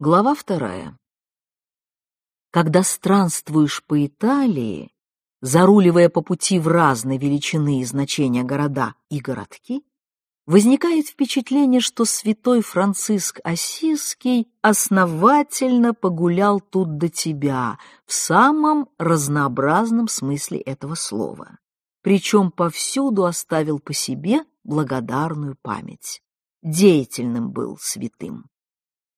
Глава вторая. Когда странствуешь по Италии, заруливая по пути в разные величины и значения города и городки, возникает впечатление, что святой Франциск Осиский основательно погулял тут до тебя в самом разнообразном смысле этого слова, причем повсюду оставил по себе благодарную память. Деятельным был святым.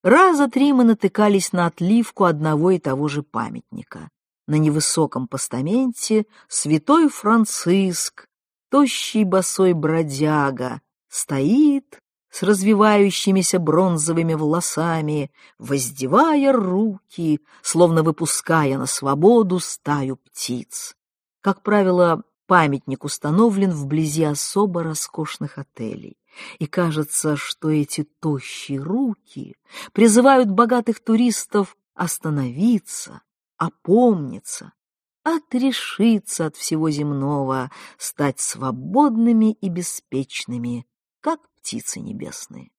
Раза три мы натыкались на отливку одного и того же памятника. На невысоком постаменте святой Франциск, тощий босой бродяга, стоит с развивающимися бронзовыми волосами, воздевая руки, словно выпуская на свободу стаю птиц. Как правило, памятник установлен вблизи особо роскошных отелей и кажется, что эти тощие руки призывают богатых туристов остановиться, опомниться, отрешиться от всего земного, стать свободными и беспечными, как птицы небесные.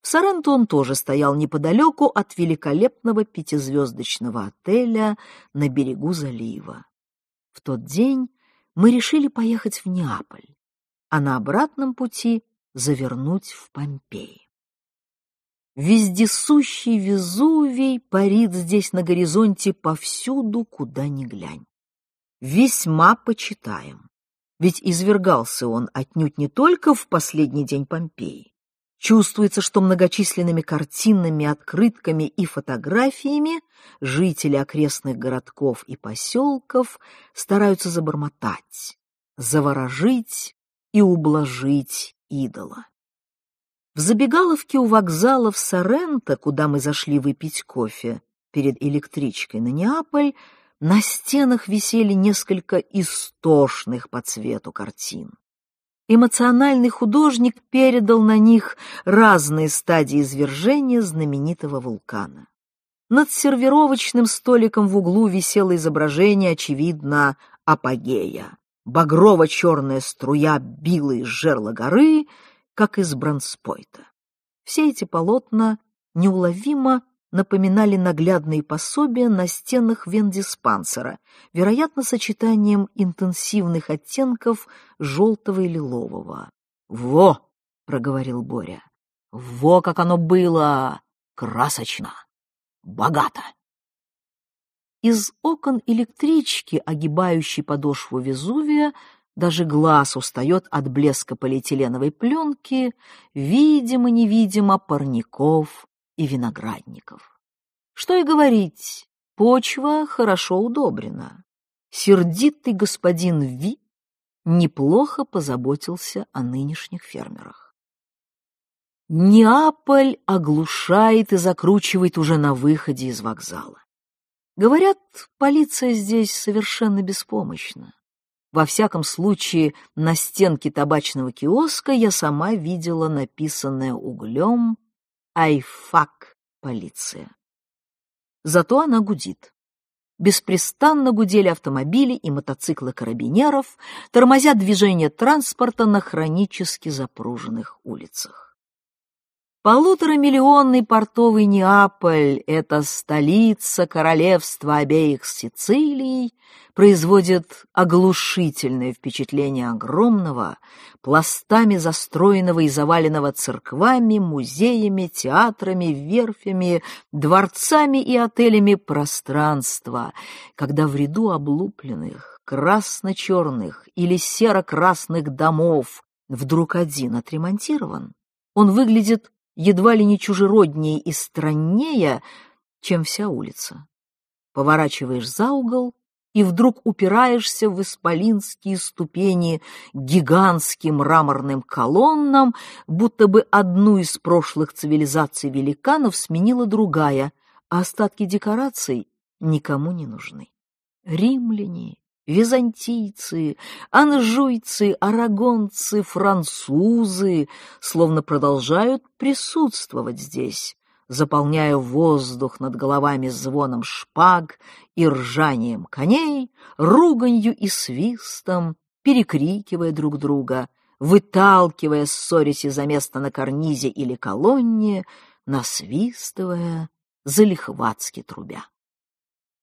В Соренто он тоже стоял неподалеку от великолепного пятизвездочного отеля на берегу залива. В тот день мы решили поехать в Неаполь, а на обратном пути завернуть в Помпеи. Вездесущий Везувий парит здесь на горизонте повсюду, куда ни глянь. Весьма почитаем, ведь извергался он отнюдь не только в последний день Помпеи. Чувствуется, что многочисленными картинами, открытками и фотографиями жители окрестных городков и поселков стараются забормотать, заворожить и ублажить идола. В забегаловке у вокзала в Соренто, куда мы зашли выпить кофе перед электричкой на Неаполь, на стенах висели несколько истошных по цвету картин. Эмоциональный художник передал на них разные стадии извержения знаменитого вулкана. Над сервировочным столиком в углу висело изображение, очевидно, апогея багрово-черная струя била из жерла горы, как из бронспойта. Все эти полотна неуловимо напоминали наглядные пособия на стенах вендиспансера, вероятно, сочетанием интенсивных оттенков желтого и лилового. «Во!» — проговорил Боря. «Во, как оно было! Красочно! Богато!» Из окон электрички, огибающей подошву Везувия, даже глаз устает от блеска полиэтиленовой пленки, видимо-невидимо парников и виноградников. Что и говорить, почва хорошо удобрена. Сердитый господин Ви неплохо позаботился о нынешних фермерах. Неаполь оглушает и закручивает уже на выходе из вокзала. Говорят, полиция здесь совершенно беспомощна. Во всяком случае, на стенке табачного киоска я сама видела написанное углем «Айфак полиция». Зато она гудит. Беспрестанно гудели автомобили и мотоциклы карабинеров, тормозя движение транспорта на хронически запруженных улицах. Полуторамиллионный портовый Неаполь, это столица королевства обеих Сицилий, производит оглушительное впечатление огромного, пластами застроенного и заваленного церквами, музеями, театрами, верфями, дворцами и отелями пространства, когда в ряду облупленных, красно-черных или серо-красных домов вдруг один отремонтирован, он выглядит едва ли не чужероднее и страннее, чем вся улица. Поворачиваешь за угол и вдруг упираешься в исполинские ступени гигантским мраморным колоннам, будто бы одну из прошлых цивилизаций великанов сменила другая, а остатки декораций никому не нужны. Римляне, византийцы, анжуйцы, арагонцы, французы словно продолжают присутствовать здесь, заполняя воздух над головами звоном шпаг и ржанием коней, руганью и свистом, перекрикивая друг друга, выталкивая ссорясь за место на карнизе или колонне, насвистывая, залихватски трубя.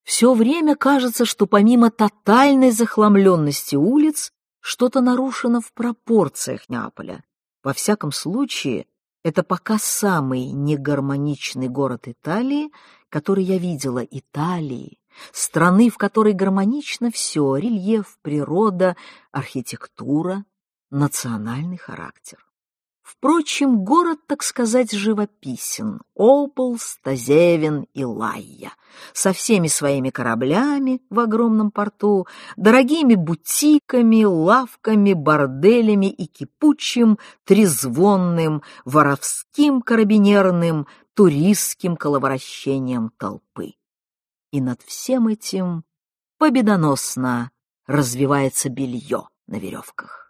Все время кажется, что помимо тотальной захламленности улиц, что-то нарушено в пропорциях Неаполя. Во всяком случае, это пока самый негармоничный город Италии, который я видела, Италии, страны, в которой гармонично все — рельеф, природа, архитектура, национальный характер. Впрочем, город, так сказать, живописен. Ополс, Тазевин и Лайя. Со всеми своими кораблями в огромном порту, дорогими бутиками, лавками, борделями и кипучим, трезвонным, воровским карабинерным, туристским коловращением толпы. И над всем этим победоносно развивается белье на веревках.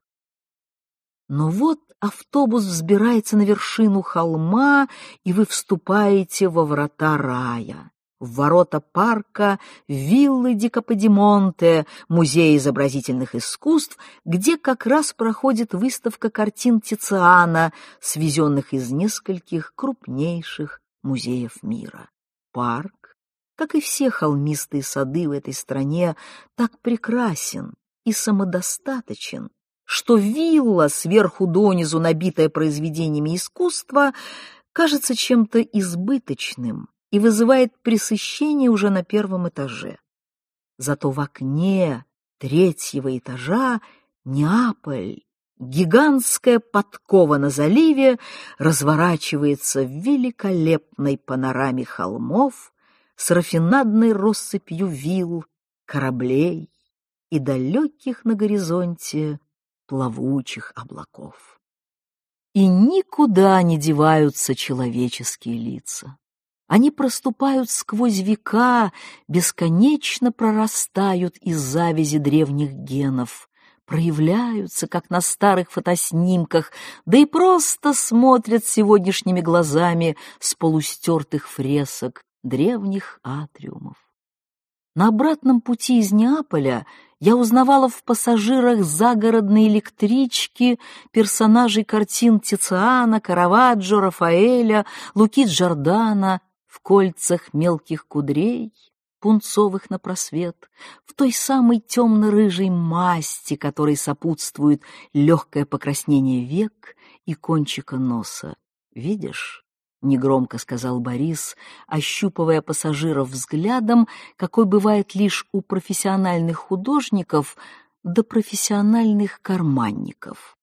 Но вот автобус взбирается на вершину холма, и вы вступаете во врата рая, в ворота парка виллы Дикаподимонте, музея изобразительных искусств, где как раз проходит выставка картин Тициана, свезенных из нескольких крупнейших музеев мира. Парк, как и все холмистые сады в этой стране, так прекрасен и самодостаточен, что вилла, сверху донизу набитая произведениями искусства, кажется чем-то избыточным и вызывает пресыщение уже на первом этаже. Зато в окне третьего этажа Неаполь, гигантская подкова на заливе, разворачивается в великолепной панораме холмов с рафинадной россыпью вилл, кораблей и далеких на горизонте плавучих облаков. И никуда не деваются человеческие лица. Они проступают сквозь века, бесконечно прорастают из завязи древних генов, проявляются, как на старых фотоснимках, да и просто смотрят сегодняшними глазами с полустертых фресок древних атриумов. На обратном пути из Неаполя я узнавала в пассажирах загородной электрички персонажей картин Тициана, Караваджо, Рафаэля, Луки Джордана в кольцах мелких кудрей, пунцовых на просвет, в той самой темно-рыжей масти, которой сопутствует легкое покраснение век и кончика носа. Видишь? Негромко сказал Борис, ощупывая пассажиров взглядом, какой бывает лишь у профессиональных художников да профессиональных карманников.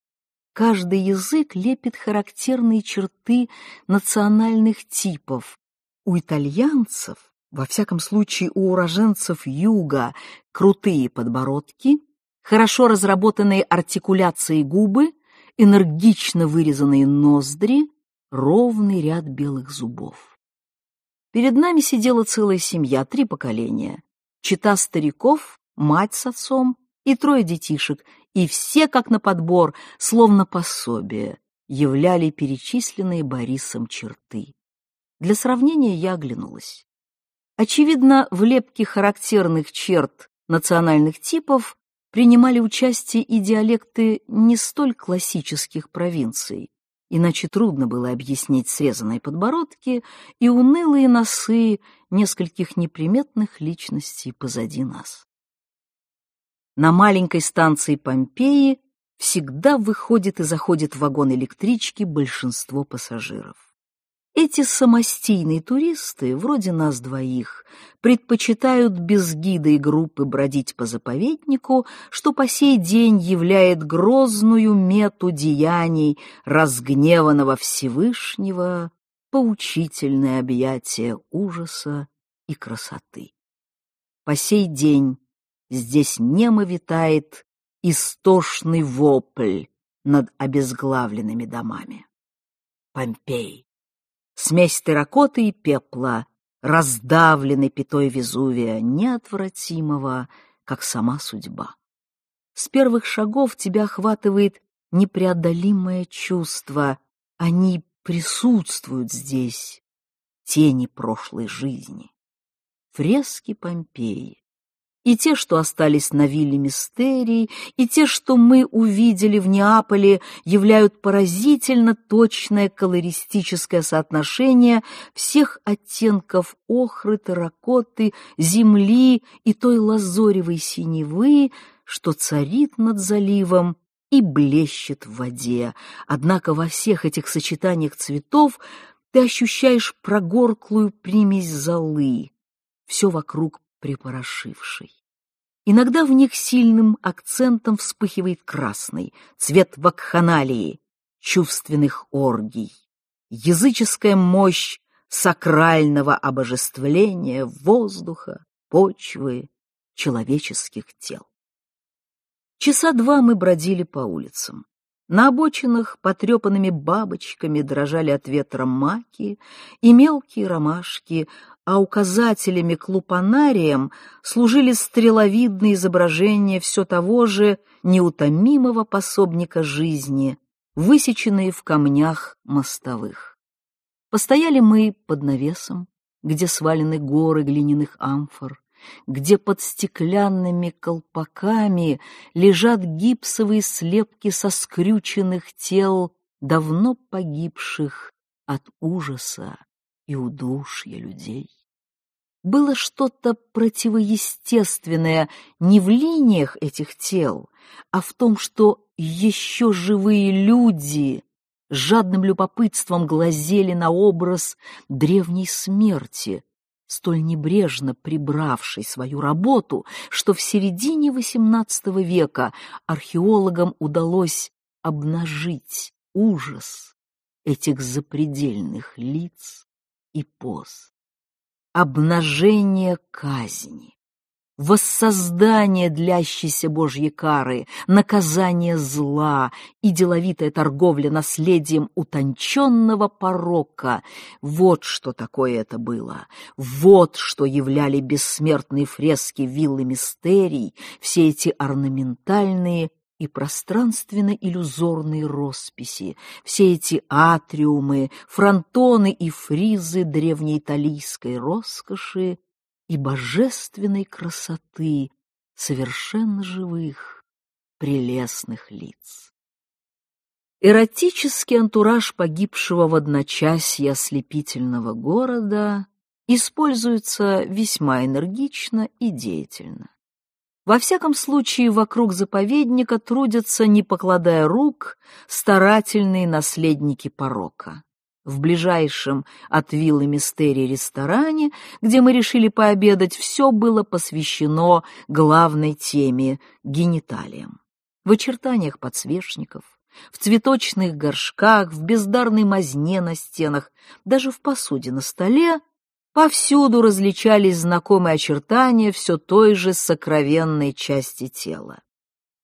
Каждый язык лепит характерные черты национальных типов. У итальянцев, во всяком случае у уроженцев юга, крутые подбородки, хорошо разработанные артикуляции губы, энергично вырезанные ноздри, ровный ряд белых зубов. Перед нами сидела целая семья, три поколения. Чита стариков, мать с отцом и трое детишек, и все, как на подбор, словно пособие, являли перечисленные Борисом черты. Для сравнения я оглянулась. Очевидно, в лепке характерных черт национальных типов принимали участие и диалекты не столь классических провинций, иначе трудно было объяснить срезанные подбородки и унылые носы нескольких неприметных личностей позади нас. На маленькой станции Помпеи всегда выходит и заходит в вагон электрички большинство пассажиров. Эти самостийные туристы, вроде нас двоих, предпочитают без гида и группы бродить по заповеднику, что по сей день являет грозную мету деяний разгневанного Всевышнего, поучительное объятие ужаса и красоты. По сей день здесь немо витает истошный вопль над обезглавленными домами. Помпей смесь терракоты и пепла, раздавленный пятой Везувия, неотвратимого, как сама судьба. С первых шагов тебя охватывает непреодолимое чувство. Они присутствуют здесь, тени прошлой жизни. Фрески Помпеи, и те, что остались на вилле Мистерии, и те, что мы увидели в Неаполе, являют поразительно точное колористическое соотношение всех оттенков охры, терракоты, земли и той лазоревой синевы, что царит над заливом и блещет в воде. Однако во всех этих сочетаниях цветов ты ощущаешь прогорклую примесь золы, все вокруг припорошивший. Иногда в них сильным акцентом вспыхивает красный, цвет вакханалии, чувственных оргий, языческая мощь сакрального обожествления воздуха, почвы, человеческих тел. Часа два мы бродили по улицам. На обочинах потрепанными бабочками дрожали от ветра маки и мелкие ромашки, а указателями к лупанариям служили стреловидные изображения все того же неутомимого пособника жизни, высеченные в камнях мостовых. Постояли мы под навесом, где свалены горы глиняных амфор, где под стеклянными колпаками лежат гипсовые слепки со скрюченных тел давно погибших от ужаса и удушья людей. Было что-то противоестественное не в линиях этих тел, а в том, что еще живые люди жадным любопытством глазели на образ древней смерти, столь небрежно прибравший свою работу, что в середине XVIII века археологам удалось обнажить ужас этих запредельных лиц и поз. Обнажение казни воссоздание длящейся Божьей кары, наказание зла и деловитая торговля наследием утонченного порока. Вот что такое это было. Вот что являли бессмертные фрески виллы мистерий, все эти орнаментальные и пространственно-иллюзорные росписи, все эти атриумы, фронтоны и фризы древнеиталийской роскоши и божественной красоты совершенно живых, прелестных лиц. Эротический антураж погибшего в одночасье ослепительного города используется весьма энергично и деятельно. Во всяком случае, вокруг заповедника трудятся, не покладая рук, старательные наследники порока в ближайшем от виллы Мистерии ресторане, где мы решили пообедать, все было посвящено главной теме — гениталиям. В очертаниях подсвечников, в цветочных горшках, в бездарной мазне на стенах, даже в посуде на столе повсюду различались знакомые очертания все той же сокровенной части тела.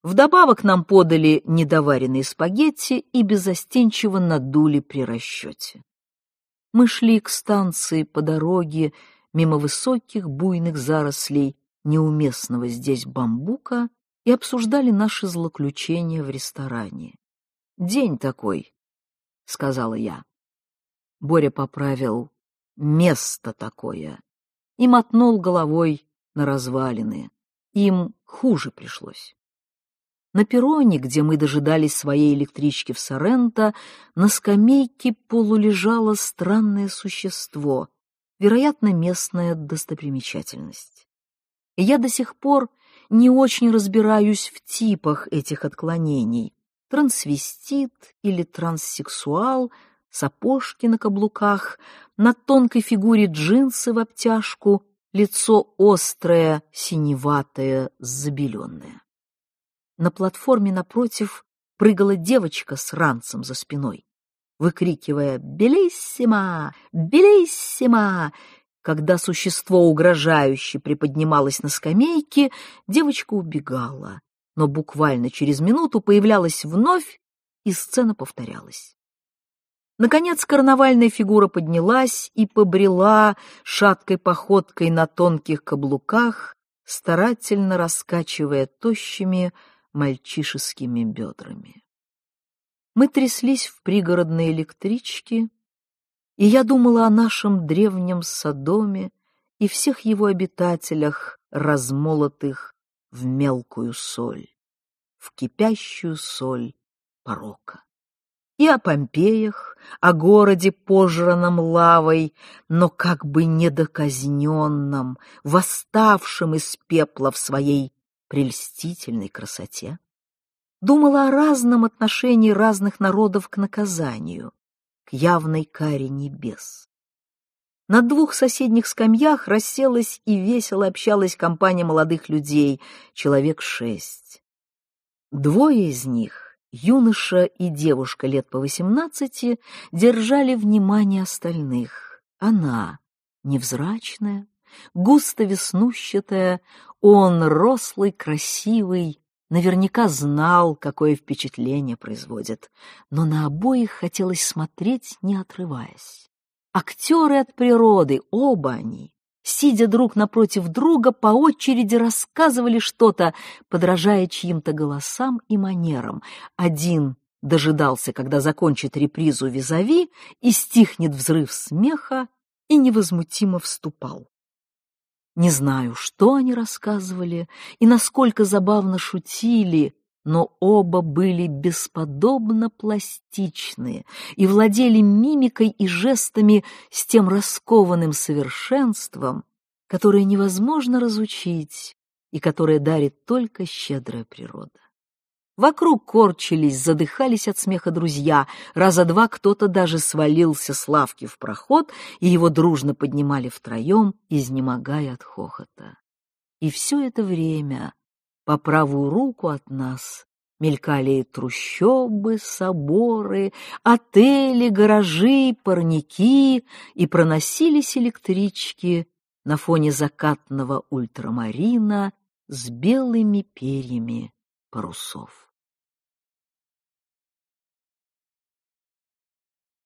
Вдобавок нам подали недоваренные спагетти и безостенчиво надули при расчете. Мы шли к станции по дороге мимо высоких буйных зарослей неуместного здесь бамбука и обсуждали наши злоключения в ресторане. «День такой», — сказала я. Боря поправил «место такое» и мотнул головой на развалины. Им хуже пришлось. На перроне, где мы дожидались своей электрички в Соренто, на скамейке полулежало странное существо, вероятно, местная достопримечательность. Я до сих пор не очень разбираюсь в типах этих отклонений. Трансвестит или транссексуал, сапожки на каблуках, на тонкой фигуре джинсы в обтяжку, лицо острое, синеватое, забеленное. На платформе напротив прыгала девочка с ранцем за спиной, выкрикивая «Белиссимо! Белиссимо!». Когда существо угрожающе приподнималось на скамейке, девочка убегала, но буквально через минуту появлялась вновь, и сцена повторялась. Наконец карнавальная фигура поднялась и побрела шаткой походкой на тонких каблуках, старательно раскачивая тощими, мальчишескими бедрами. Мы тряслись в пригородной электричке, и я думала о нашем древнем Содоме и всех его обитателях, размолотых в мелкую соль, в кипящую соль порока. И о Помпеях, о городе, пожранном лавой, но как бы недоказненном, восставшем из пепла в своей прельстительной красоте. Думала о разном отношении разных народов к наказанию, к явной каре небес. На двух соседних скамьях расселась и весело общалась компания молодых людей, человек шесть. Двое из них, юноша и девушка лет по восемнадцати, держали внимание остальных. Она, невзрачная, густо веснущатая, он, рослый, красивый, наверняка знал, какое впечатление производит, но на обоих хотелось смотреть, не отрываясь. Актеры от природы, оба они, сидя друг напротив друга, по очереди рассказывали что-то, подражая чьим-то голосам и манерам. Один дожидался, когда закончит репризу визави, и стихнет взрыв смеха, и невозмутимо вступал. Не знаю, что они рассказывали и насколько забавно шутили, но оба были бесподобно пластичны и владели мимикой и жестами с тем раскованным совершенством, которое невозможно разучить и которое дарит только щедрая природа. Вокруг корчились, задыхались от смеха друзья. Раза два кто-то даже свалился с лавки в проход, и его дружно поднимали втроем, изнемогая от хохота. И все это время по правую руку от нас мелькали трущобы, соборы, отели, гаражи, парники, и проносились электрички на фоне закатного ультрамарина с белыми перьями парусов.